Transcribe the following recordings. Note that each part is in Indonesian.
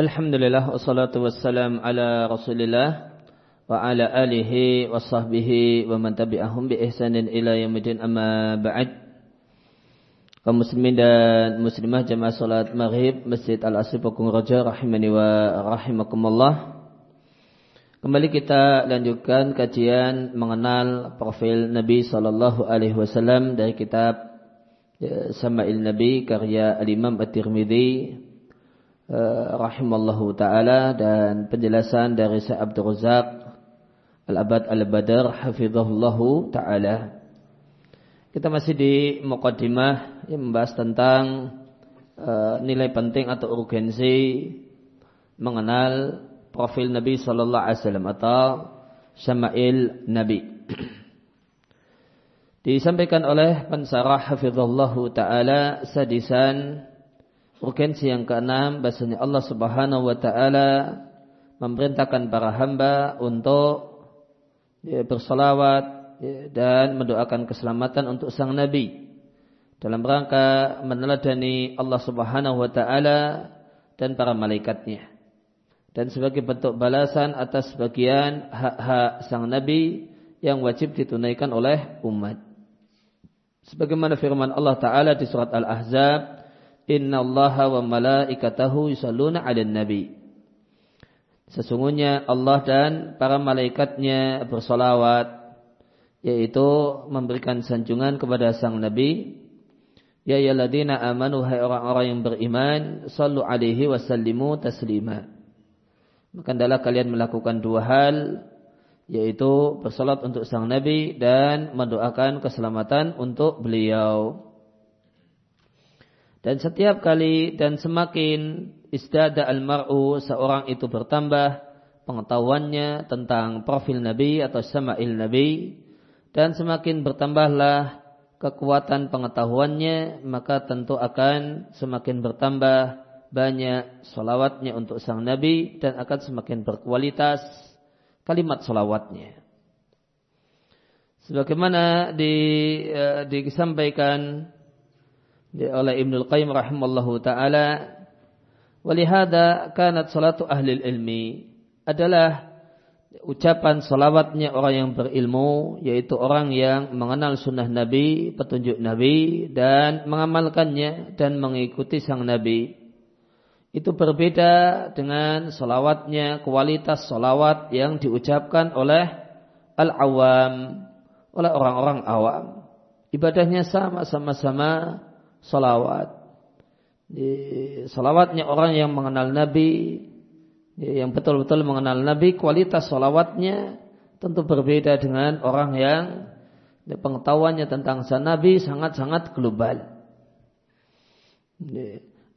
Alhamdulillah wassalatu wassalam ala Rasulillah wa ala alihi wa sahbihi wa man tabi'ahum bi ihsanin ila yaumil amma ba'd. Kaum muslimin dan muslimah jamaah salat maghrib Masjid Al-Asri Pokong Raja rahimani wa rahimakumullah. Kembali kita lanjutkan kajian mengenal profil Nabi sallallahu alaihi wasallam dari kitab ya, Sama'il Nabi karya Al-Imam At-Tirmidzi Eh, rahimallahu taala dan penjelasan dari Syekh Abdul Razak Al-Abad Al-Badar hafizahullahu taala. Kita masih di muqaddimah yang membahas tentang uh, nilai penting atau urgensi mengenal profil Nabi sallallahu alaihi wasallam atau syama'il Nabi. Disampaikan oleh pensarah hafizahullahu taala sadisan Urgensi yang keenam bahasanya Allah Subhanahu wa taala memerintahkan para hamba untuk ya, bersolawat ya, dan mendoakan keselamatan untuk sang nabi dalam rangka meneladani Allah Subhanahu wa taala dan para malaikatnya dan sebagai bentuk balasan atas bagian hak-hak sang nabi yang wajib ditunaikan oleh umat. Sebagaimana firman Allah Ta'ala di surat Al-Ahzab Inna Allah wa malaikatahu yusalluna ala nabi. Sesungguhnya Allah dan para malaikatnya bersolawat yaitu memberikan sanjungan kepada sang nabi Ya ayyuhalladzina amanu hai orang-orang yang beriman sallu alaihi wasallimu taslima. Maka adalah kalian melakukan dua hal yaitu bersolat untuk sang nabi dan mendoakan keselamatan untuk beliau. Dan setiap kali dan semakin istada al-mar'u seorang itu bertambah pengetahuannya tentang profil Nabi atau sama'il Nabi dan semakin bertambahlah kekuatan pengetahuannya maka tentu akan semakin bertambah banyak solawatnya untuk sang Nabi dan akan semakin berkualitas kalimat solawatnya. Sebagaimana di, uh, disampaikan oleh Ibnu Qayyim rahimallahu taala walihada kanat salatu ahli ilmi adalah ucapan salawatnya orang yang berilmu yaitu orang yang mengenal sunnah Nabi, petunjuk Nabi dan mengamalkannya dan mengikuti sang Nabi. Itu berbeda dengan salawatnya kualitas salawat yang diucapkan oleh al-awam oleh orang-orang awam. Ibadahnya sama sama-sama salawat. Salawatnya orang yang mengenal Nabi, yang betul-betul mengenal Nabi, kualitas salawatnya tentu berbeda dengan orang yang pengetahuannya tentang sang Nabi sangat-sangat global.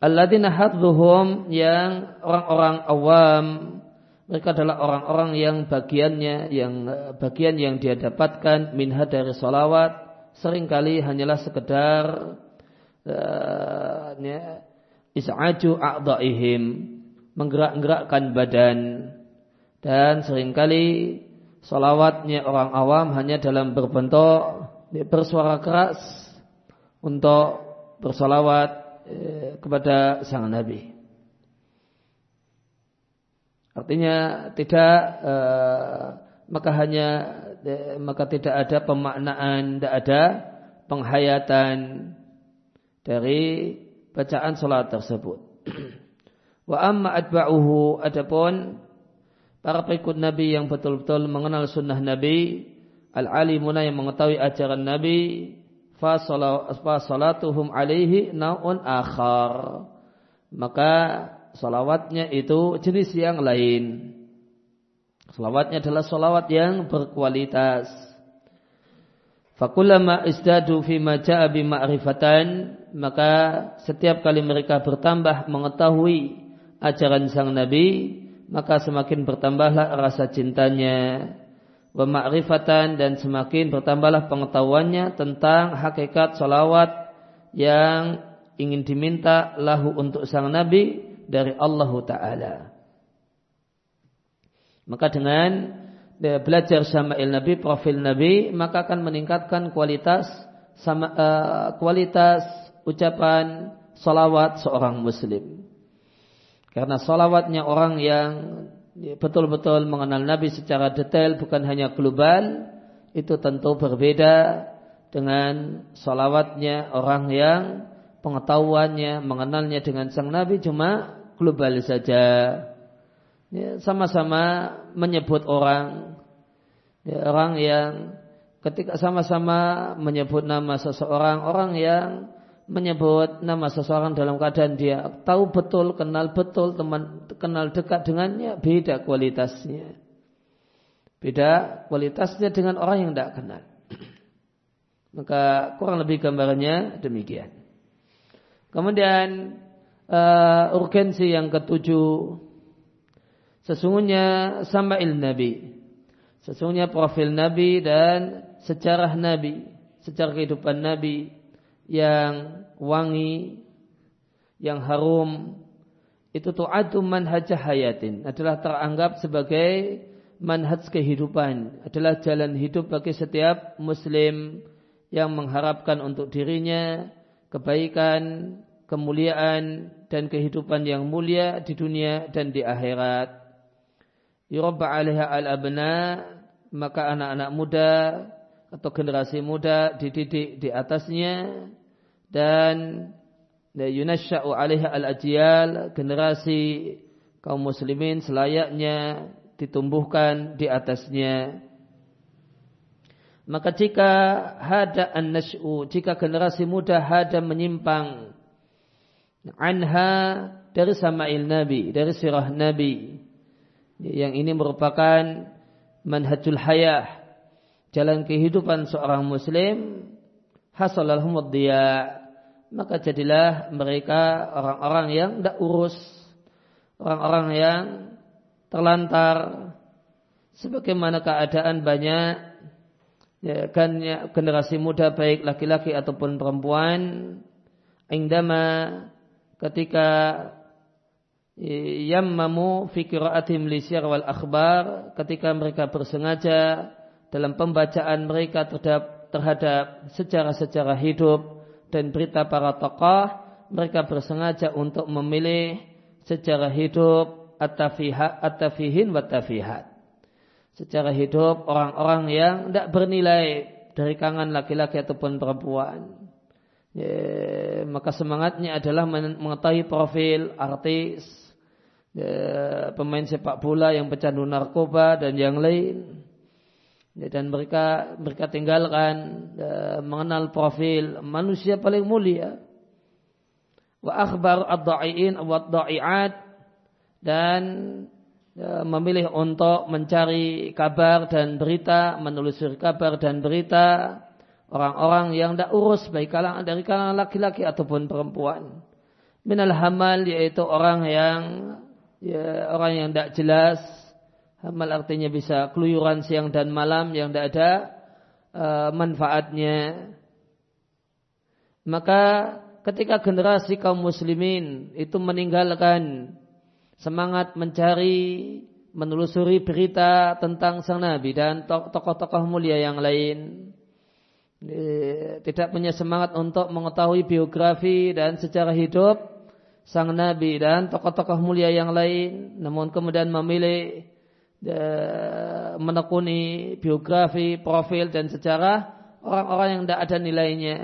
Alladzina hadzuhum yang orang-orang awam mereka adalah orang-orang yang bagiannya yang bagian yang dia dapatkan minha dari salawat sering kali hanyalah sekedar uh, is'aju a'dha'ihim menggerak-gerakkan badan dan sering kali salawatnya orang awam hanya dalam berbentuk bersuara keras untuk bersolawat eh, kepada sang Nabi. Artinya tidak eh, maka hanya eh, maka tidak ada pemaknaan, tidak ada penghayatan dari bacaan salat tersebut. Wa amma atba'uhu adapun para pengikut Nabi yang betul-betul mengenal sunnah Nabi, al-alimuna yang mengetahui ajaran Nabi, fa salatuhum alaihi naun akhar. Maka salawatnya itu jenis yang lain. Salawatnya adalah salawat yang berkualitas. Fakullama istadu fi ja'a ma'rifatan maka setiap kali mereka bertambah mengetahui ajaran sang nabi maka semakin bertambahlah rasa cintanya wa dan semakin bertambahlah pengetahuannya tentang hakikat salawat yang ingin diminta lahu untuk sang nabi dari Allah taala. Maka dengan belajar sama Nabi, profil Nabi, maka akan meningkatkan kualitas sama uh, kualitas ucapan salawat seorang muslim. Karena salawatnya orang yang betul-betul mengenal Nabi secara detail bukan hanya global itu tentu berbeda dengan salawatnya orang yang pengetahuannya mengenalnya dengan sang Nabi cuma global saja. Ya, sama-sama menyebut orang ya, orang yang ketika sama-sama menyebut nama seseorang orang yang menyebut nama seseorang dalam keadaan dia tahu betul, kenal betul, teman kenal dekat dengannya, beda kualitasnya. Beda kualitasnya dengan orang yang tidak kenal. Maka kurang lebih gambarnya demikian. Kemudian uh, urgensi yang ketujuh sesungguhnya sama'il Nabi. Sesungguhnya profil Nabi dan sejarah Nabi, sejarah kehidupan Nabi yang wangi, yang harum, itu tu'adu manhajah hayatin, adalah teranggap sebagai manhaj kehidupan, adalah jalan hidup bagi setiap muslim yang mengharapkan untuk dirinya kebaikan, kemuliaan dan kehidupan yang mulia di dunia dan di akhirat. Yurabba alaiha al-abna maka anak-anak muda atau generasi muda dididik di atasnya. Dan yunasya'u alaiha al-ajyal generasi kaum muslimin selayaknya ditumbuhkan di atasnya. Maka jika hada an-nash'u jika generasi muda hada menyimpang anha dari sama'il nabi dari sirah nabi yang ini merupakan manhajul hayah jalan kehidupan seorang muslim hasalalhum dia maka jadilah mereka orang-orang yang tidak urus orang-orang yang terlantar. Sebagaimana keadaan banyak ya, kan ya, generasi muda baik laki-laki ataupun perempuan indama ketika yammamu fi qiraatim lisyar wal akhbar ketika mereka bersengaja dalam pembacaan mereka terhadap, terhadap sejarah-sejarah hidup dan berita para tokoh, mereka bersengaja untuk memilih sejarah hidup at-tafihin wa tafihat. Sejarah hidup orang-orang yang tidak bernilai dari kalangan laki-laki ataupun perempuan. Ya, maka semangatnya adalah mengetahui profil artis, ya, pemain sepak bola yang pecandu narkoba dan yang lain dan mereka mereka tinggalkan ya, mengenal profil manusia paling mulia. Wa akhbar ad-da'iin wa ad dan ya, memilih untuk mencari kabar dan berita, menelusuri kabar dan berita orang-orang yang tidak urus baik kalangan dari kalangan laki-laki ataupun perempuan. Minal hamal yaitu orang yang ya, orang yang tidak jelas Amal artinya bisa keluyuran siang dan malam yang tidak ada uh, manfaatnya. Maka ketika generasi kaum muslimin itu meninggalkan semangat mencari, menelusuri berita tentang sang Nabi dan tokoh-tokoh mulia yang lain. Tidak punya semangat untuk mengetahui biografi dan sejarah hidup sang Nabi dan tokoh-tokoh mulia yang lain. Namun kemudian memilih menekuni biografi, profil dan sejarah orang-orang yang tidak ada nilainya.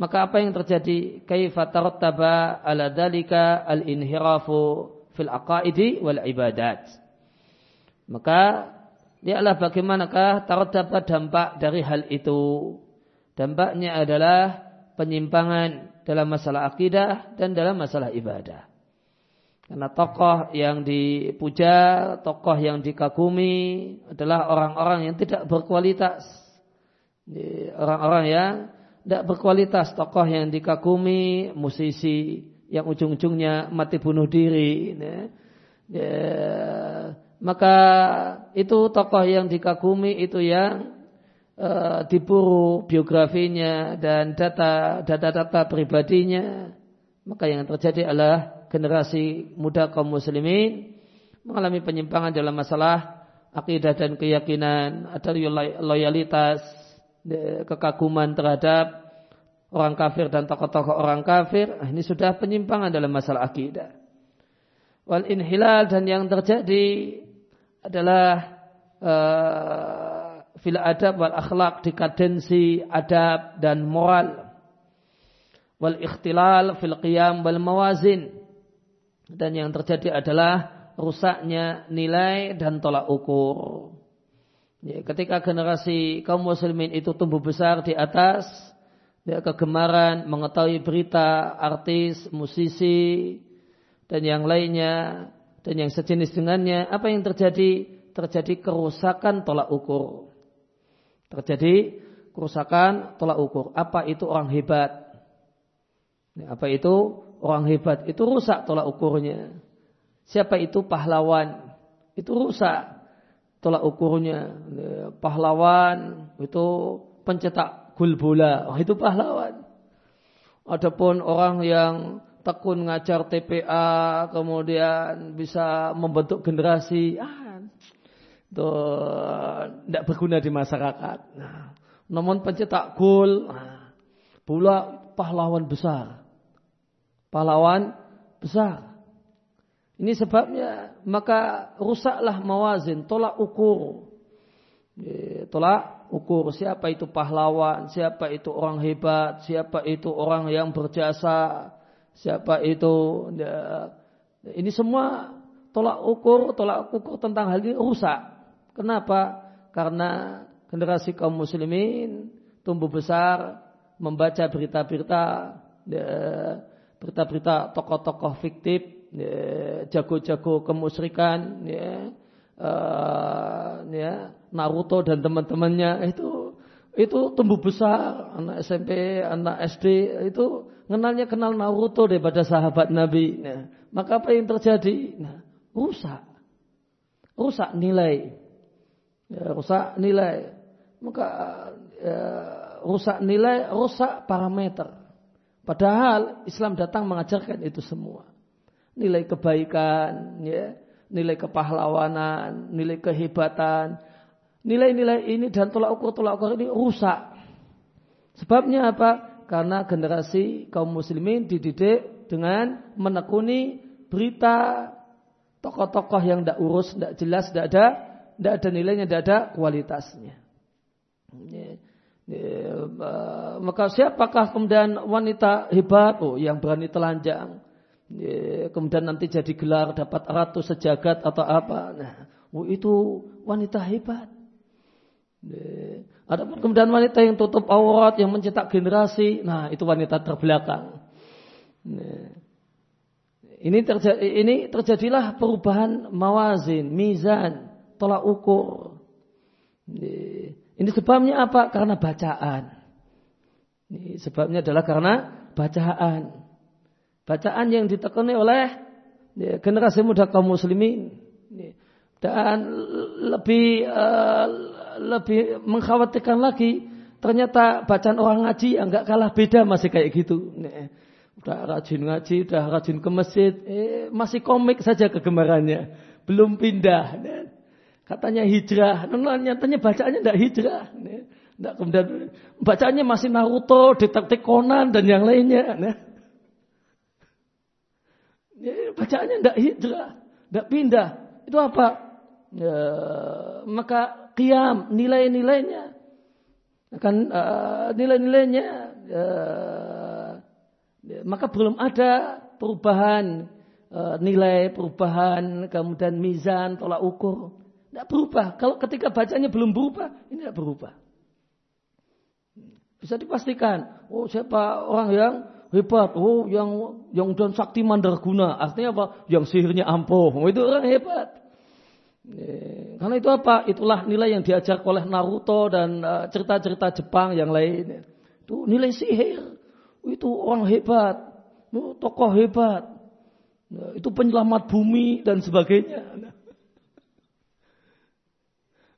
Maka apa yang terjadi? Kaifa tarattaba ala dalika al-inhirafu fil aqaidi wal ibadat. Maka adalah bagaimanakah tarattaba dampak dari hal itu? Dampaknya adalah penyimpangan dalam masalah akidah dan dalam masalah ibadah. Karena tokoh yang dipuja, tokoh yang dikagumi adalah orang-orang yang tidak berkualitas. Orang-orang yang tidak berkualitas, tokoh yang dikagumi, musisi yang ujung-ujungnya mati bunuh diri. Ya. Ya. Maka itu tokoh yang dikagumi itu yang uh, diburu biografinya dan data data-data pribadinya. Maka yang terjadi adalah generasi muda kaum muslimin mengalami penyimpangan dalam masalah akidah dan keyakinan, ada loyalitas, kekaguman terhadap orang kafir dan tokoh-tokoh orang kafir. Ah, ini sudah penyimpangan dalam masalah akidah. Wal inhilal dan yang terjadi adalah uh, adab wal akhlak dekadensi adab dan moral. Wal ikhtilal fil qiyam wal mawazin. Dan yang terjadi adalah rusaknya nilai dan tolak ukur. Ya, ketika generasi kaum muslimin itu tumbuh besar di atas ya, kegemaran mengetahui berita artis, musisi dan yang lainnya dan yang sejenis dengannya, apa yang terjadi? Terjadi kerusakan tolak ukur. Terjadi kerusakan tolak ukur. Apa itu orang hebat? Ya, apa itu orang hebat? Itu rusak tolak ukurnya. Siapa itu pahlawan? Itu rusak tolak ukurnya. Pahlawan itu pencetak gol bola. Oh, itu pahlawan. Adapun orang yang tekun ngajar TPA, kemudian bisa membentuk generasi, ah, itu tidak berguna di masyarakat. Nah, namun pencetak gol, nah, bola pahlawan besar. Pahlawan besar. Ini sebabnya maka rusaklah mawazin, tolak ukur. Tolak ukur siapa itu pahlawan, siapa itu orang hebat, siapa itu orang yang berjasa, siapa itu ya, ini semua tolak ukur, tolak ukur tentang hal ini rusak. Kenapa? Karena generasi kaum muslimin tumbuh besar membaca berita-berita ya, berita-berita tokoh-tokoh fiktif Ya, jago-jago kemusyrikan, ya, uh, ya, Naruto dan teman-temannya itu itu tumbuh besar anak SMP, anak SD itu kenalnya kenal Naruto daripada sahabat Nabi. Nah, maka apa yang terjadi? Nah, rusak, rusak nilai, ya, rusak nilai. Maka ya, rusak nilai, rusak parameter. Padahal Islam datang mengajarkan itu semua nilai kebaikan, ya, nilai kepahlawanan, nilai kehebatan. Nilai-nilai ini dan tolak ukur tolak ukur ini rusak. Sebabnya apa? Karena generasi kaum muslimin dididik dengan menekuni berita tokoh-tokoh yang tidak urus, tidak jelas, tidak ada, tidak ada nilainya, tidak ada kualitasnya. Ya. Ya, maka siapakah kemudian wanita hebat? Oh, yang berani telanjang kemudian nanti jadi gelar dapat ratu sejagat atau apa. Nah, oh, itu wanita hebat. Ada kemudian wanita yang tutup aurat, yang mencetak generasi, nah itu wanita terbelakang. Ini terjadi, ini terjadilah perubahan mawazin, mizan, tolak ukur. Ini sebabnya apa? Karena bacaan. Ini sebabnya adalah karena bacaan. Bacaan yang ditekuni oleh ya, generasi muda kaum muslimin. Dan lebih uh, lebih mengkhawatirkan lagi ternyata bacaan orang ngaji enggak kalah beda masih kayak gitu. Udah rajin ngaji, udah rajin ke masjid, eh, masih komik saja kegemarannya, belum pindah. Ya. Katanya hijrah, nah, nyatanya bacaannya enggak hijrah. Enggak kemudian bacaannya masih Naruto, Detektif Conan dan yang lainnya. Ya. Ya, bacaannya tidak hijrah, tidak pindah. Itu apa? Ya, maka kiam nilai-nilainya akan uh, nilai-nilainya uh, maka belum ada perubahan uh, nilai, perubahan kemudian mizan, tolak ukur. Tidak berubah. Kalau ketika bacanya belum berubah, ini tidak berubah. Bisa dipastikan, oh siapa orang yang hebat. Oh, yang yang dan sakti mandarguna. Artinya apa? Yang sihirnya ampuh. Oh, itu orang hebat. Karena itu apa? Itulah nilai yang diajar oleh Naruto dan eh, cerita-cerita Jepang yang lain. Itu nilai sihir. Itu orang hebat. Oh, tokoh hebat. Nah, itu penyelamat bumi dan sebagainya. Nah,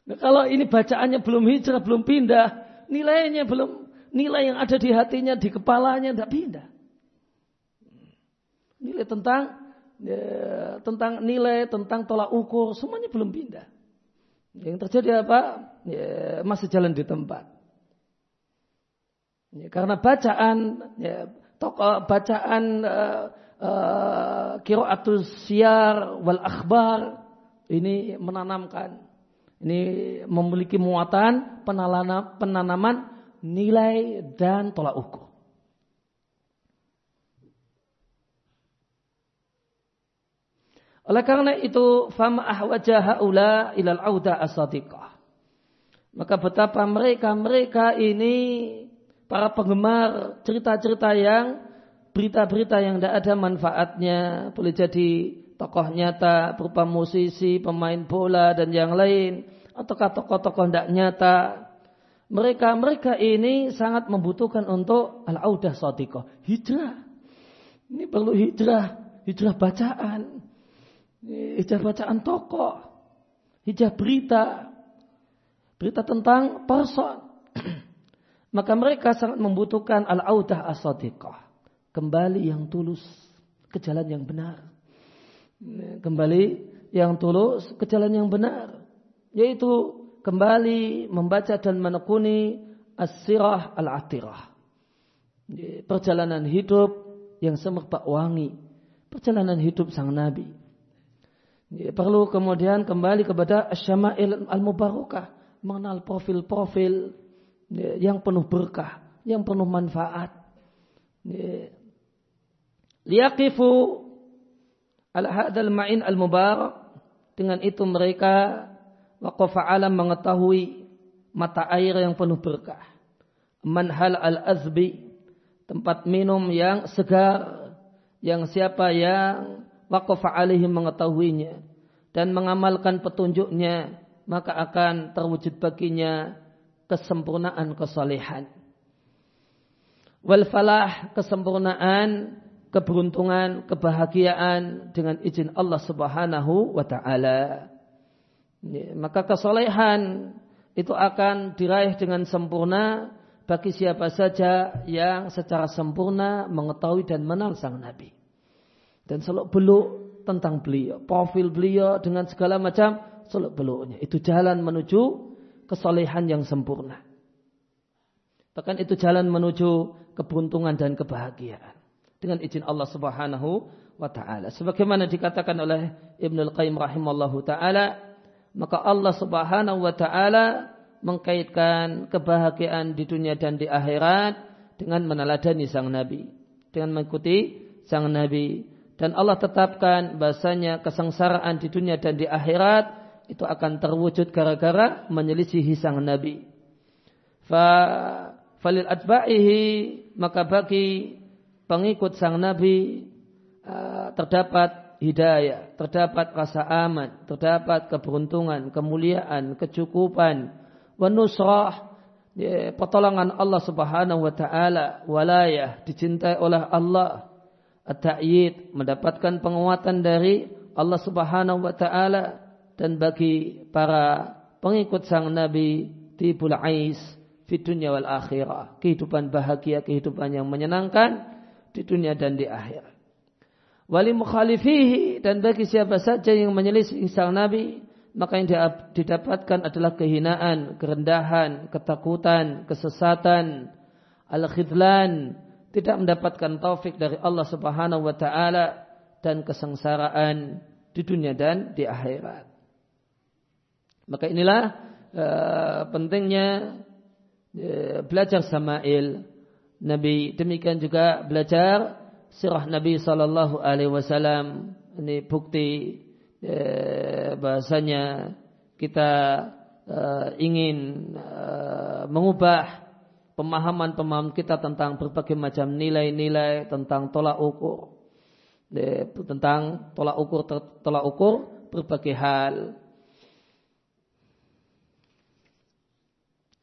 kalau ini bacaannya belum hijrah, belum pindah, nilainya belum nilai yang ada di hatinya, di kepalanya tidak pindah. Nilai tentang ya, tentang nilai, tentang tolak ukur, semuanya belum pindah. Yang terjadi apa? Ya, masih jalan di tempat. Ya, karena bacaan, ya, tokoh bacaan uh, uh, kiraatus siar wal akhbar ini menanamkan ini memiliki muatan penanaman nilai dan tolak ukur. Oleh karena itu, fama ahwaja haula ilal auda asadiqah. Maka betapa mereka-mereka ini para penggemar cerita-cerita yang berita-berita yang tidak ada manfaatnya. Boleh jadi tokoh nyata berupa musisi, pemain bola dan yang lain. Ataukah tokoh-tokoh tidak nyata. Mereka-mereka ini sangat membutuhkan untuk al-audah sadiqah. Hijrah. Ini perlu hijrah. Hijrah bacaan hijab bacaan tokoh, hijab berita, berita tentang person. Maka mereka sangat membutuhkan al-audah as Kembali yang tulus ke jalan yang benar. Kembali yang tulus ke jalan yang benar. Yaitu kembali membaca dan menekuni as-sirah al-atirah. Perjalanan hidup yang semerbak wangi. Perjalanan hidup sang Nabi perlu kemudian kembali kepada syama'il al-mubarakah. Mengenal profil-profil ya, yang penuh berkah, yang penuh manfaat. Liyaqifu al-hadal ma'in al-mubarak. Dengan itu mereka waqafa alam mengetahui mata air yang penuh berkah. Manhal al-azbi. Tempat minum yang segar. Yang siapa yang waqafa alaihim mengetahuinya dan mengamalkan petunjuknya maka akan terwujud baginya kesempurnaan kesalehan wal falah kesempurnaan keberuntungan kebahagiaan dengan izin Allah Subhanahu wa taala maka kesalehan itu akan diraih dengan sempurna bagi siapa saja yang secara sempurna mengetahui dan mengenal sang Nabi dan seluk beluk tentang beliau, profil beliau dengan segala macam seluk beluknya. Itu jalan menuju kesolehan yang sempurna. Bahkan itu jalan menuju keberuntungan dan kebahagiaan. Dengan izin Allah subhanahu wa ta'ala. Sebagaimana dikatakan oleh Ibn Al-Qayyim rahimallahu ta'ala. Maka Allah subhanahu wa ta'ala mengkaitkan kebahagiaan di dunia dan di akhirat dengan meneladani sang Nabi. Dengan mengikuti sang Nabi dan Allah tetapkan bahasanya kesengsaraan di dunia dan di akhirat itu akan terwujud gara-gara menyelisihi sang Nabi. Fa falil atba'ihi maka bagi pengikut sang Nabi uh, terdapat hidayah, terdapat rasa aman, terdapat keberuntungan, kemuliaan, kecukupan, wa nusrah, ya, pertolongan Allah Subhanahu wa taala, walayah dicintai oleh Allah. At-ta'yid mendapatkan penguatan dari Allah Subhanahu wa taala. Dan bagi para pengikut sang nabi tibul ais di dunia wal akhirah. Kehidupan bahagia kehidupan yang menyenangkan di dunia dan di akhirat wali mukhalifihi dan bagi siapa saja yang menyelisih sang nabi maka yang didapatkan adalah kehinaan, kerendahan, ketakutan, kesesatan, al-khidlan, tidak mendapatkan taufik dari Allah Subhanahu wa taala dan kesengsaraan di dunia dan di akhirat. Maka inilah uh, pentingnya uh, belajar Samail Nabi demikian juga belajar sirah Nabi sallallahu alaihi wasallam. Ini bukti uh, bahasanya kita uh, ingin uh, mengubah pemahaman-pemahaman kita tentang berbagai macam nilai-nilai tentang tolak ukur. Tentang tolak ukur tolak ukur berbagai hal.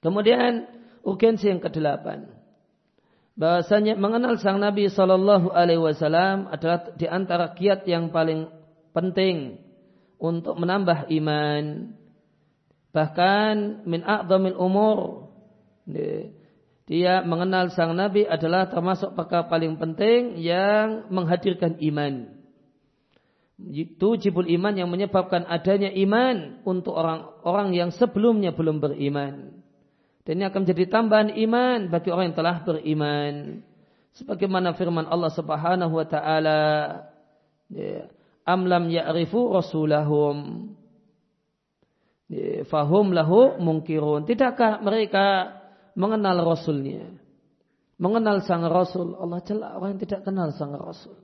Kemudian urgensi yang kedelapan, bahasanya mengenal sang Nabi Shallallahu Alaihi Wasallam adalah di antara kiat yang paling penting untuk menambah iman. Bahkan min a'zamil umur dia mengenal sang Nabi adalah termasuk perkara paling penting yang menghadirkan iman. Itu jibul iman yang menyebabkan adanya iman untuk orang-orang yang sebelumnya belum beriman. Dan ini akan menjadi tambahan iman bagi orang yang telah beriman. Sebagaimana firman Allah Subhanahu wa taala, ya, am lam ya'rifu rasulahum ya, fahum lahu mungkirun. Tidakkah mereka mengenal rasulnya? Mengenal sang rasul. Allah celak orang yang tidak kenal sang rasul.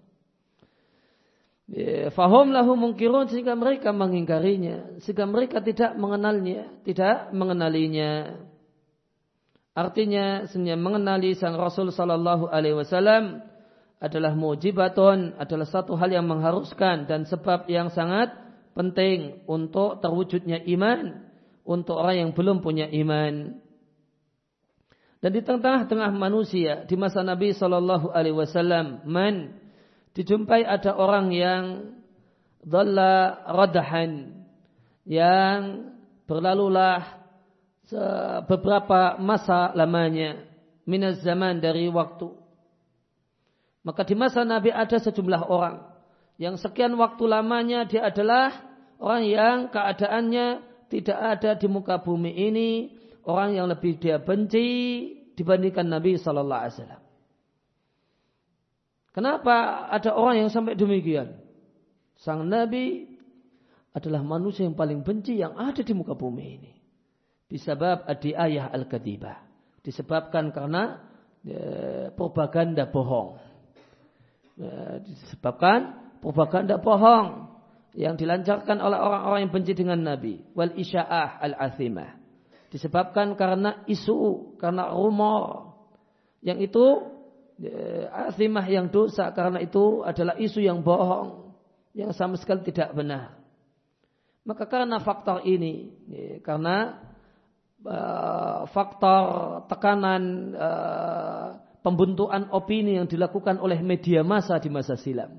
Ya, fahum lahu mungkirun sehingga mereka mengingkarinya, sehingga mereka tidak mengenalnya, tidak mengenalinya. Artinya sebenarnya mengenali sang Rasul Sallallahu Alaihi Wasallam adalah mujibatun, adalah satu hal yang mengharuskan dan sebab yang sangat penting untuk terwujudnya iman untuk orang yang belum punya iman. Dan di tengah-tengah manusia di masa Nabi Sallallahu Alaihi Wasallam, man dijumpai ada orang yang dhalla radahan yang berlalulah beberapa masa lamanya minaz zaman dari waktu maka di masa Nabi ada sejumlah orang yang sekian waktu lamanya dia adalah orang yang keadaannya tidak ada di muka bumi ini orang yang lebih dia benci dibandingkan Nabi Sallallahu Alaihi Wasallam Kenapa ada orang yang sampai demikian? Sang Nabi adalah manusia yang paling benci yang ada di muka bumi ini. Disebab adi ayah al-kadibah. Disebabkan karena ya, propaganda bohong. Ya, disebabkan propaganda bohong yang dilancarkan oleh orang-orang yang benci dengan Nabi. Wal isya'ah al-athimah. Disebabkan karena isu, karena rumor. Yang itu azimah yang dosa karena itu adalah isu yang bohong yang sama sekali tidak benar. Maka karena faktor ini, karena uh, faktor tekanan uh, pembentukan opini yang dilakukan oleh media massa di masa silam.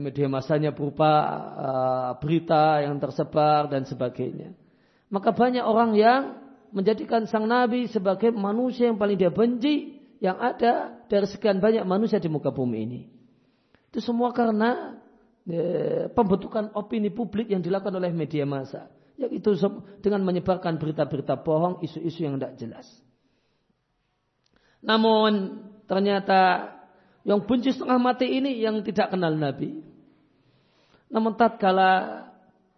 Media massanya berupa uh, berita yang tersebar dan sebagainya. Maka banyak orang yang menjadikan sang nabi sebagai manusia yang paling dia benci yang ada dari sekian banyak manusia di muka bumi ini. Itu semua karena pembentukan opini publik yang dilakukan oleh media massa. Yaitu dengan menyebarkan berita-berita bohong, isu-isu yang tidak jelas. Namun ternyata yang benci setengah mati ini yang tidak kenal Nabi. Namun tatkala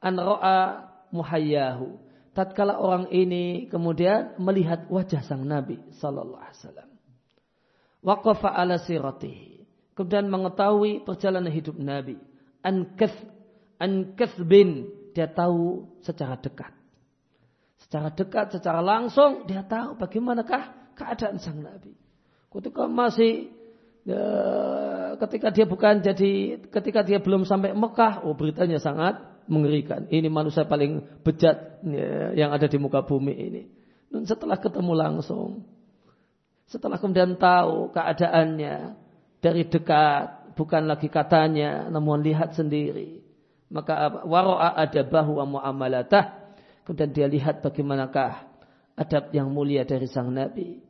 anroa muhayyahu. Tatkala orang ini kemudian melihat wajah sang Nabi sallallahu alaihi wasallam waqafa ala siratihi. Kemudian mengetahui perjalanan hidup Nabi. An kathbin. Dia tahu secara dekat. Secara dekat, secara langsung dia tahu bagaimanakah keadaan sang Nabi. Ketika masih ya, ketika dia bukan jadi ketika dia belum sampai Mekah, oh beritanya sangat mengerikan. Ini manusia paling bejat ya, yang ada di muka bumi ini. Dan setelah ketemu langsung, setelah kemudian tahu keadaannya dari dekat, bukan lagi katanya, namun lihat sendiri. Maka waro'a ada wa mu'amalatah. Kemudian dia lihat bagaimanakah adab yang mulia dari sang Nabi.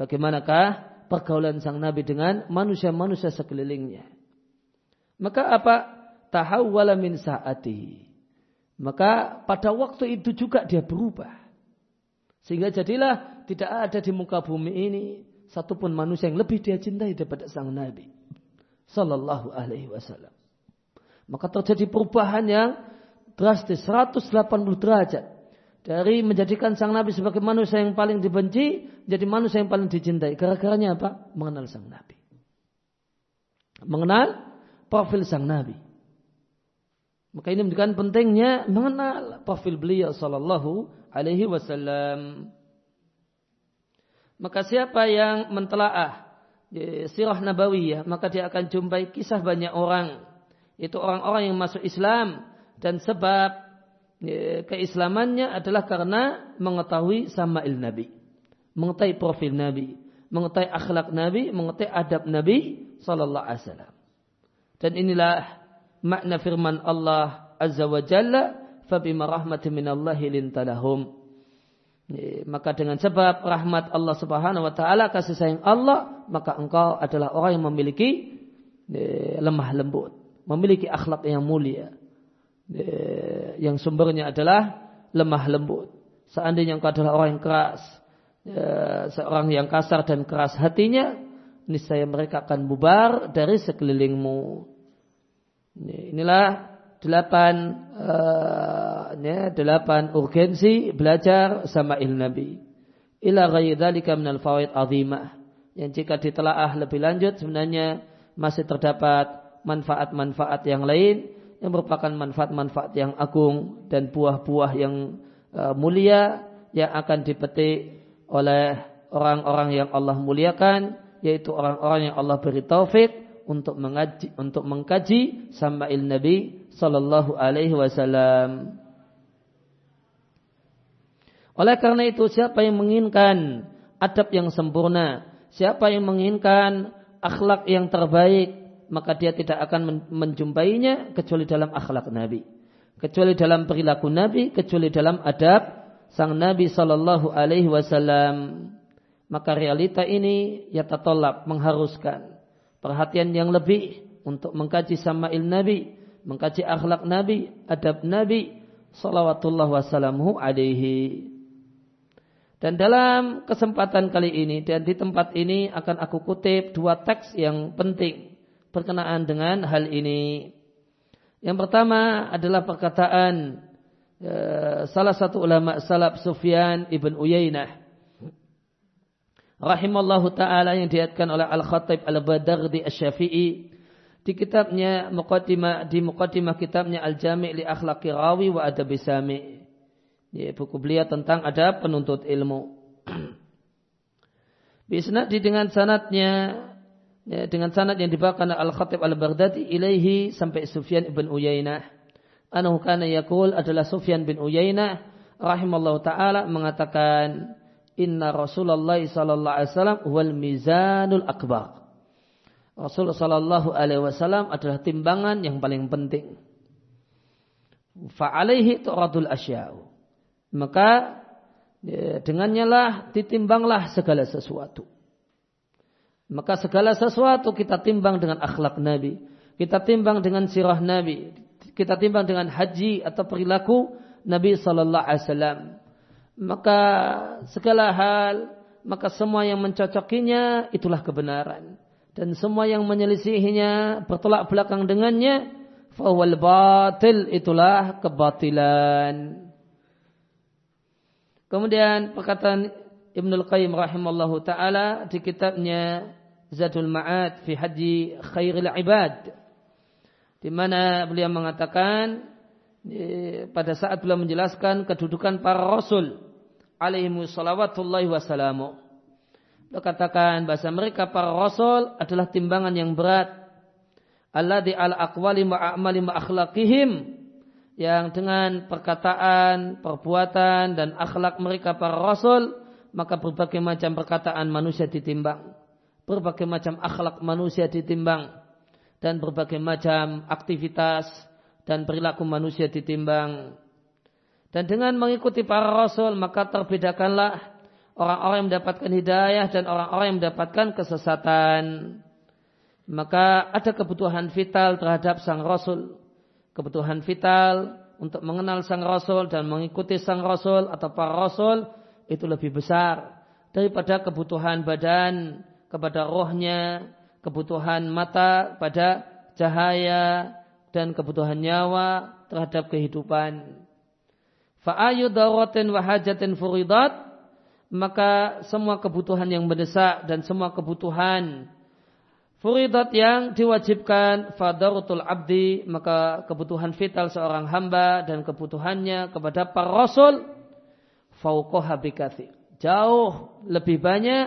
Bagaimanakah pergaulan sang Nabi dengan manusia-manusia sekelilingnya. Maka apa? Tahawwala min sa'ati. Maka pada waktu itu juga dia berubah. Sehingga jadilah tidak ada di muka bumi ini satupun manusia yang lebih dia cintai daripada sang Nabi. Sallallahu alaihi wasallam. Maka terjadi perubahan yang drastis 180 derajat. Dari menjadikan sang Nabi sebagai manusia yang paling dibenci, jadi manusia yang paling dicintai. Gara-garanya apa? Mengenal sang Nabi. Mengenal profil sang Nabi. Maka ini menunjukkan pentingnya mengenal profil beliau sallallahu alaihi wasallam. Maka siapa yang mentelaah sirah nabawiyah, maka dia akan jumpai kisah banyak orang. Itu orang-orang yang masuk Islam dan sebab keislamannya adalah karena mengetahui sama'il Nabi. Mengetahui profil Nabi. Mengetahui akhlak Nabi, mengetahui adab Nabi sallallahu alaihi wasallam. Dan inilah makna firman Allah Azza wa Jalla fabima rahmatin minallahi lintalahum maka dengan sebab rahmat Allah Subhanahu wa taala kasih sayang Allah maka engkau adalah orang yang memiliki lemah lembut memiliki akhlak yang mulia yang sumbernya adalah lemah lembut seandainya engkau adalah orang yang keras seorang yang kasar dan keras hatinya niscaya mereka akan bubar dari sekelilingmu. Inilah delapan ya, delapan urgensi belajar sama il Nabi. Ila ghairi dzalika minal fawaid azimah. Yang jika ditelaah lebih lanjut sebenarnya masih terdapat manfaat-manfaat yang lain yang merupakan manfaat-manfaat yang agung dan buah-buah yang uh, mulia yang akan dipetik oleh orang-orang yang Allah muliakan yaitu orang-orang yang Allah beri taufik untuk mengaji untuk mengkaji sama'il Nabi sallallahu alaihi wasallam. Oleh karena itu siapa yang menginginkan adab yang sempurna, siapa yang menginginkan akhlak yang terbaik, maka dia tidak akan menjumpainya kecuali dalam akhlak Nabi, kecuali dalam perilaku Nabi, kecuali dalam adab sang Nabi sallallahu alaihi wasallam. Maka realita ini ya tatolab mengharuskan perhatian yang lebih untuk mengkaji sama'il Nabi, mengkaji akhlak Nabi, adab Nabi salawatullah wassalamu alaihi. Dan dalam kesempatan kali ini dan di tempat ini akan aku kutip dua teks yang penting berkenaan dengan hal ini. Yang pertama adalah perkataan uh, salah satu ulama salaf Sufyan ibn Uyainah rahimallahu taala yang diatkan oleh Al-Khatib Al-Badardi Asy-Syafi'i di kitabnya muqaddimah di muqaddimah kitabnya Al-Jami' li Akhlaqi Rawi wa Adabi Sami. Ya, buku beliau tentang adab penuntut ilmu. Bisnadi dengan sanatnya ya, dengan sanad yang dibawakan Al-Khatib Al-Baghdadi ilaihi sampai Sufyan bin Uyainah. Anahu kana yaqul adalah Sufyan bin Uyainah rahimallahu taala mengatakan Inna Rasulullah sallallahu alaihi wasallam wal mizanul akbar. Rasul sallallahu alaihi wasallam adalah timbangan yang paling penting. Fa'alaihi tu'radul asya'u. Maka ya, dengannya lah ditimbanglah segala sesuatu. Maka segala sesuatu kita timbang dengan akhlak Nabi. Kita timbang dengan sirah Nabi. Kita timbang dengan haji atau perilaku Nabi sallallahu alaihi wasallam maka segala hal, maka semua yang mencocokinya itulah kebenaran. Dan semua yang menyelisihinya bertolak belakang dengannya, fawal batil itulah kebatilan. Kemudian perkataan Ibnul Qayyim rahimallahu taala di kitabnya Zadul Ma'ad fi Haji Khairil Ibad di mana beliau mengatakan pada saat beliau menjelaskan kedudukan para rasul alaihi salawatullahi wassalamu. Beliau katakan bahasa mereka para rasul adalah timbangan yang berat. Alladhi ala aqwali ma'amali ma'akhlaqihim yang dengan perkataan, perbuatan dan akhlak mereka para rasul maka berbagai macam perkataan manusia ditimbang. Berbagai macam akhlak manusia ditimbang dan berbagai macam aktivitas dan perilaku manusia ditimbang. Dan dengan mengikuti para rasul maka terbedakanlah orang-orang yang mendapatkan hidayah dan orang-orang yang mendapatkan kesesatan. Maka ada kebutuhan vital terhadap sang rasul. Kebutuhan vital untuk mengenal sang rasul dan mengikuti sang rasul atau para rasul itu lebih besar daripada kebutuhan badan kepada rohnya, kebutuhan mata pada cahaya, dan kebutuhan nyawa terhadap kehidupan. Fa'ayu wahajatin furidat, maka semua kebutuhan yang mendesak dan semua kebutuhan furidat yang diwajibkan fadarutul abdi, maka kebutuhan vital seorang hamba dan kebutuhannya kepada para rasul fauqoha bikathir. Jauh lebih banyak,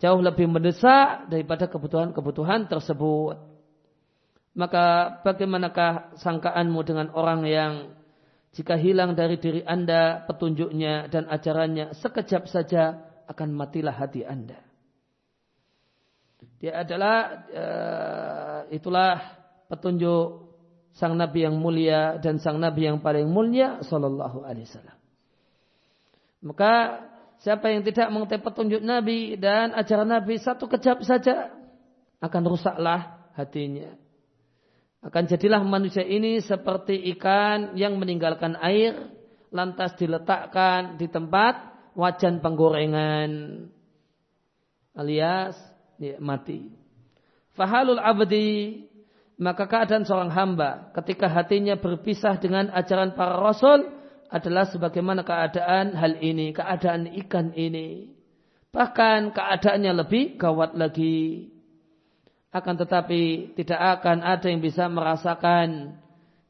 jauh lebih mendesak daripada kebutuhan-kebutuhan tersebut. Maka bagaimanakah sangkaanmu dengan orang yang jika hilang dari diri anda petunjuknya dan ajarannya sekejap saja akan matilah hati anda. Dia adalah uh, itulah petunjuk sang nabi yang mulia dan sang nabi yang paling mulia sallallahu alaihi wasallam. Maka siapa yang tidak mengetahui petunjuk nabi dan ajaran nabi satu kejap saja akan rusaklah hatinya. Akan jadilah manusia ini seperti ikan yang meninggalkan air lantas diletakkan di tempat wajan penggorengan alias ya, mati. Fahalul abdi maka keadaan seorang hamba ketika hatinya berpisah dengan ajaran para rasul adalah sebagaimana keadaan hal ini, keadaan ikan ini. Bahkan keadaannya lebih gawat lagi. Akan tetapi tidak akan ada yang bisa merasakan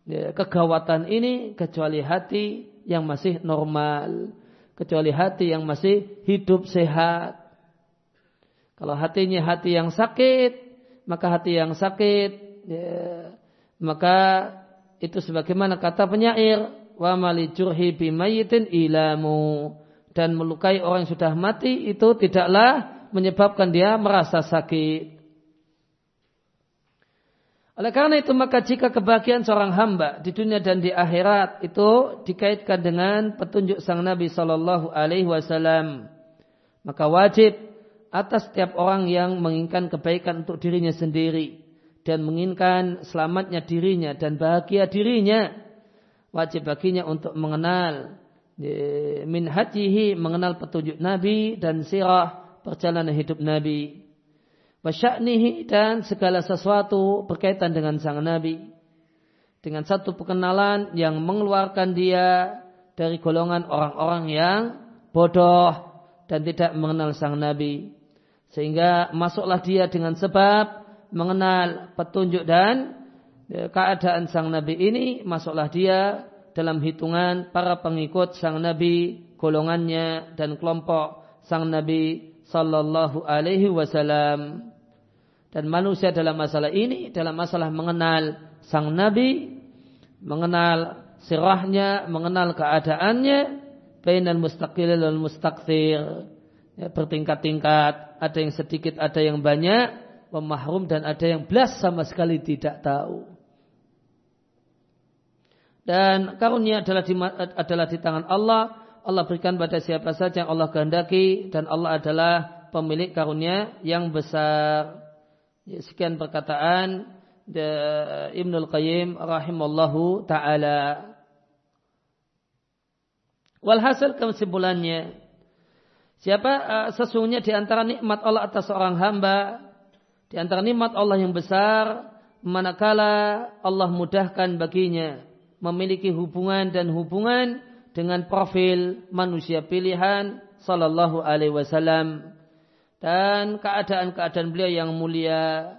ya, kegawatan ini kecuali hati yang masih normal. Kecuali hati yang masih hidup sehat. Kalau hatinya hati yang sakit, maka hati yang sakit, ya, maka itu sebagaimana kata penyair, wa mali jurhi bimayitin ilamu dan melukai orang yang sudah mati itu tidaklah menyebabkan dia merasa sakit. Oleh karena itu maka jika kebahagiaan seorang hamba di dunia dan di akhirat itu dikaitkan dengan petunjuk sang Nabi Shallallahu Alaihi Wasallam, maka wajib atas setiap orang yang menginginkan kebaikan untuk dirinya sendiri dan menginginkan selamatnya dirinya dan bahagia dirinya, wajib baginya untuk mengenal min hajihi mengenal petunjuk Nabi dan sirah perjalanan hidup Nabi wasya'nihi dan segala sesuatu berkaitan dengan sang Nabi. Dengan satu pengenalan yang mengeluarkan dia dari golongan orang-orang yang bodoh dan tidak mengenal sang Nabi. Sehingga masuklah dia dengan sebab mengenal petunjuk dan e, keadaan sang Nabi ini, masuklah dia dalam hitungan para pengikut sang Nabi, golongannya dan kelompok sang Nabi sallallahu alaihi wasallam. Dan manusia dalam masalah ini dalam masalah mengenal sang nabi mengenal sirahnya mengenal keadaannya bainal mustaqil dan mustakthir ya, bertingkat-tingkat ada yang sedikit ada yang banyak pemahrum dan ada yang belas sama sekali tidak tahu dan karunia adalah di, adalah di tangan Allah. Allah berikan pada siapa saja yang Allah kehendaki. Dan Allah adalah pemilik karunia yang besar. Ya, sekian perkataan Ibnul Qayyim rahimallahu taala. Walhasil kesimpulannya siapa uh, sesungguhnya di antara nikmat Allah atas seorang hamba di antara nikmat Allah yang besar manakala Allah mudahkan baginya memiliki hubungan dan hubungan dengan profil manusia pilihan sallallahu alaihi wasallam dan keadaan-keadaan beliau yang mulia.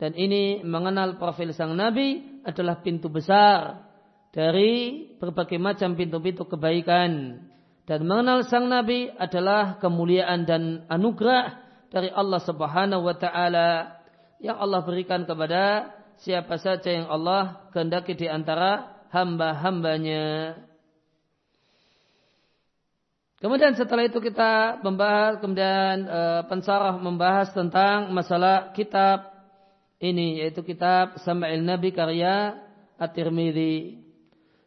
Dan ini mengenal profil sang Nabi adalah pintu besar dari berbagai macam pintu-pintu kebaikan. Dan mengenal sang Nabi adalah kemuliaan dan anugerah dari Allah Subhanahu wa taala yang Allah berikan kepada siapa saja yang Allah kehendaki di antara hamba-hambanya. Kemudian setelah itu kita membahas, kemudian e, pensarah membahas tentang masalah kitab ini, yaitu kitab Sama'il Nabi karya At-Tirmidhi.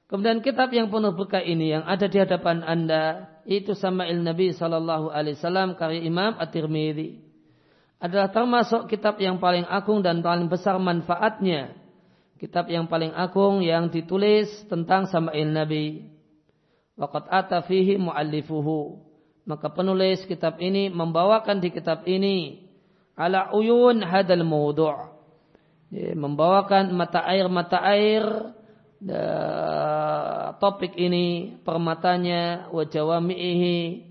Kemudian kitab yang penuh berkah ini yang ada di hadapan anda, itu Sama'il Nabi Sallallahu Alaihi Wasallam karya Imam At-Tirmidhi. Adalah termasuk kitab yang paling agung dan paling besar manfaatnya. Kitab yang paling agung yang ditulis tentang Sama'il Nabi. Waqad ata fihi muallifuhu. Maka penulis kitab ini membawakan di kitab ini ala uyun hadal mawdu' membawakan mata air mata topik ini permatanya wajawamihi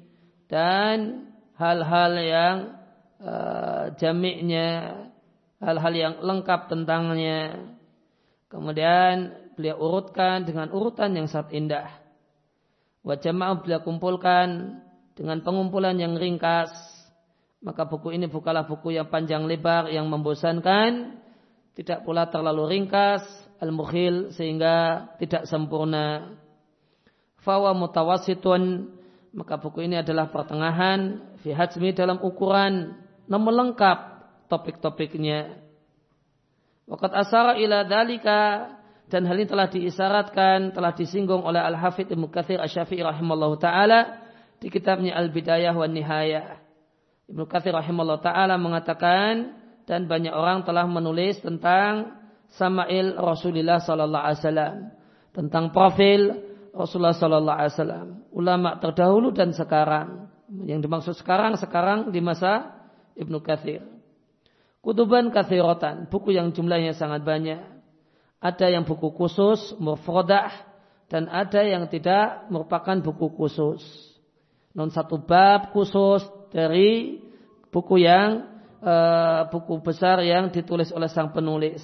dan hal-hal yang uh, jamiknya hal-hal yang lengkap tentangnya kemudian beliau urutkan dengan urutan yang sangat indah Wajah bila kumpulkan dengan pengumpulan yang ringkas. Maka buku ini bukanlah buku yang panjang lebar yang membosankan. Tidak pula terlalu ringkas. Al-mukhil sehingga tidak sempurna. Fawa mutawasitun. Maka buku ini adalah pertengahan. Fi dalam ukuran. Namun lengkap topik-topiknya. Wakat asara ila dalika dan hal ini telah diisyaratkan, telah disinggung oleh Al-Hafidh Ibnu Katsir Asy-Syafi'i taala di kitabnya Al-Bidayah wa Nihayah. Ibnu Katsir rahimallahu taala mengatakan dan banyak orang telah menulis tentang Sama'il Rasulullah sallallahu alaihi wasallam, tentang profil Rasulullah sallallahu alaihi wasallam. Ulama terdahulu dan sekarang. Yang dimaksud sekarang sekarang di masa Ibnu Katsir. Kutuban kathiratan, buku yang jumlahnya sangat banyak. Ada yang buku khusus, mufradah, dan ada yang tidak merupakan buku khusus. Non satu bab khusus dari buku yang uh, buku besar yang ditulis oleh sang penulis.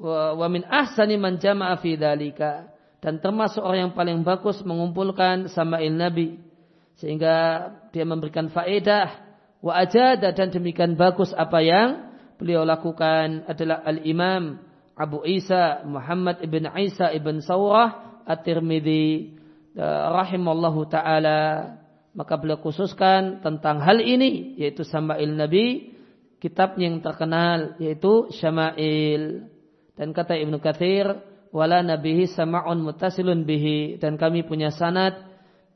Wa min ahsani man jama'a fi dalika dan termasuk orang yang paling bagus mengumpulkan sama'il Nabi sehingga dia memberikan faedah wa ajada dan demikian bagus apa yang beliau lakukan adalah al-Imam Abu Isa Muhammad ibn Isa ibn Saurah At-Tirmidzi rahimallahu taala. Maka beliau khususkan tentang hal ini yaitu Sama'il Nabi kitab yang terkenal yaitu Syama'il. Dan kata Ibnu Katsir wala nabihi sama'un mutasilun bihi. Dan kami punya sanad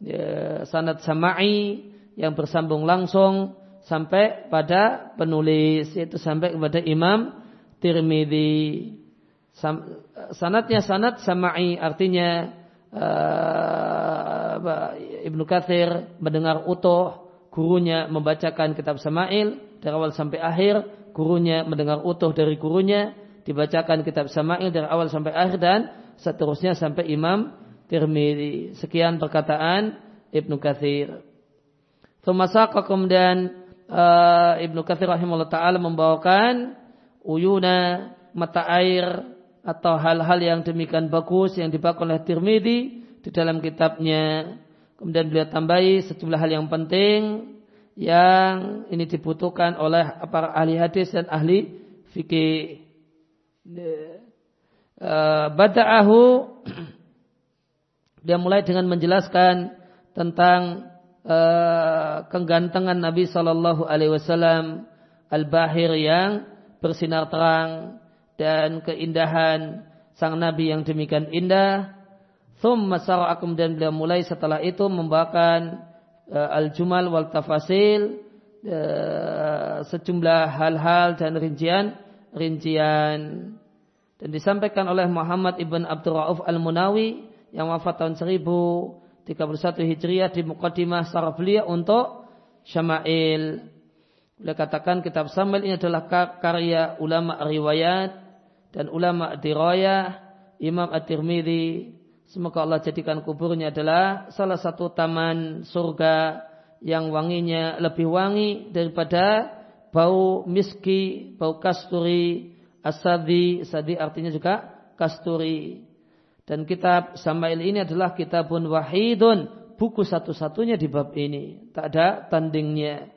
ya, sanad sama'i yang bersambung langsung sampai pada penulis yaitu sampai kepada Imam Tirmidzi. Sanatnya sanat sama'i artinya uh, Ibnu Katsir mendengar utuh gurunya membacakan kitab Sama'il dari awal sampai akhir, gurunya mendengar utuh dari gurunya, dibacakan kitab Sama'il dari awal sampai akhir dan seterusnya sampai Imam Tirmidzi. Sekian perkataan Ibnu Katsir. Tumasaka kemudian uh, Ibnu Katsir rahimahullah taala membawakan uyuna mata air atau hal-hal yang demikian bagus yang dibawakan oleh Tirmidzi di dalam kitabnya. Kemudian beliau tambahi sejumlah hal yang penting yang ini dibutuhkan oleh para ahli hadis dan ahli fikih. Uh, bada'ahu dia mulai dengan menjelaskan tentang uh, kegantengan Nabi Shallallahu Alaihi Wasallam al-bahir yang bersinar terang dan keindahan sang Nabi yang demikian indah. Thumma sara'a kemudian beliau mulai setelah itu membawakan uh, al-jumal wal tafasil uh, sejumlah hal-hal dan rincian rincian dan disampaikan oleh Muhammad ibn Abdul Rauf al-Munawi yang wafat tahun 1031 Hijriah di Muqaddimah beliau untuk Syama'il. Beliau katakan kitab Samil ini adalah karya ulama riwayat dan ulama dirayah Imam At-Tirmidzi semoga Allah jadikan kuburnya adalah salah satu taman surga yang wanginya lebih wangi daripada bau miski, bau kasturi, asadi, sadi artinya juga kasturi. Dan kitab Samail ini adalah kitabun wahidun, buku satu-satunya di bab ini. Tak ada tandingnya.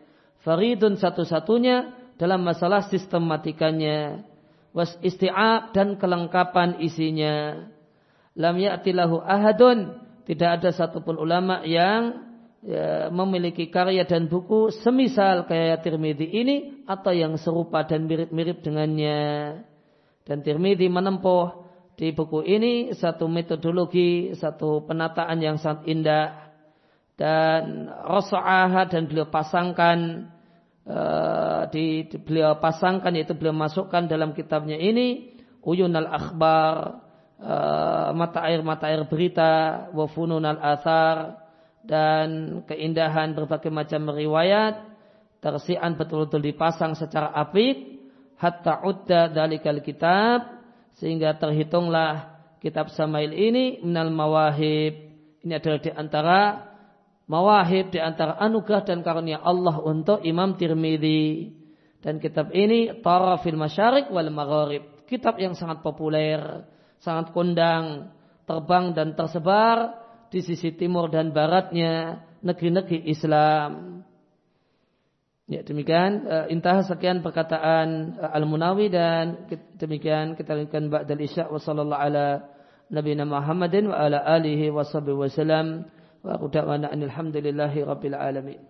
Faridun satu-satunya dalam masalah sistematikanya was isti'ab dan kelengkapan isinya. Lam ya'tilahu ahadun, tidak ada satupun ulama yang ya, memiliki karya dan buku semisal kayak Tirmidzi ini atau yang serupa dan mirip-mirip dengannya. Dan Tirmidzi menempuh di buku ini satu metodologi, satu penataan yang sangat indah. Dan rasa'aha dan beliau pasangkan Eh, di, beliau pasangkan yaitu beliau masukkan dalam kitabnya ini uyun al akhbar uh, mata air mata air berita wafunun al athar dan keindahan berbagai macam riwayat tersian betul-betul dipasang secara apik hatta udda dalikal kitab sehingga terhitunglah kitab Samail ini minal mawahib ini adalah di antara mawahib di antara anugerah dan karunia Allah untuk Imam Tirmidzi. Dan kitab ini Tarafil Masyarik wal Maghrib. Kitab yang sangat populer, sangat kondang, terbang dan tersebar di sisi timur dan baratnya negeri-negeri Islam. Ya demikian uh, intah sekian perkataan uh, Al-Munawi dan demikian kita lanjutkan ba'dal isya wa sallallahu ala nabiyina Muhammadin wa ala alihi wa sahbihi. Wa aku da'wana alhamdulillahi rabbil alamin.